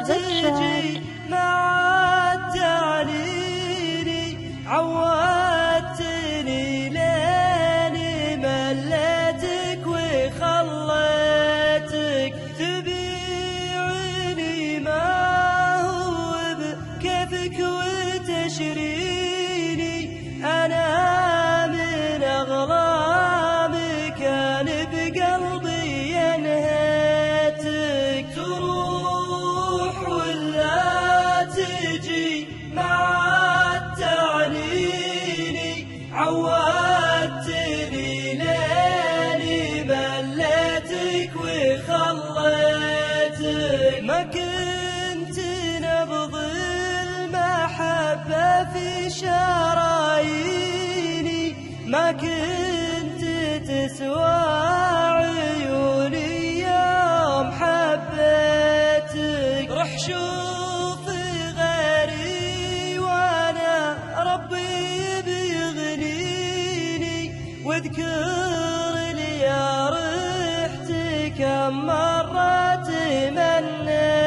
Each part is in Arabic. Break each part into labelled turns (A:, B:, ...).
A: تجي مع التعليل عودتني لين مليتك وخليتك تبيعني ما هو بكيفك وتشريني تجي مع التعنيني عودتني ليني مليتك وخليتك ما كنت نبض المحبة في شراييني ما كنت تسوى واذكر لي ريحتك كم مرة تمنيتك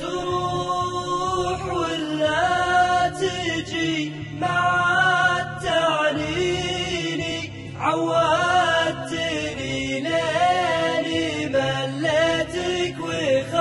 A: تروح ولا تجي مع التعنيني عودتني ليني مليتك وخليتك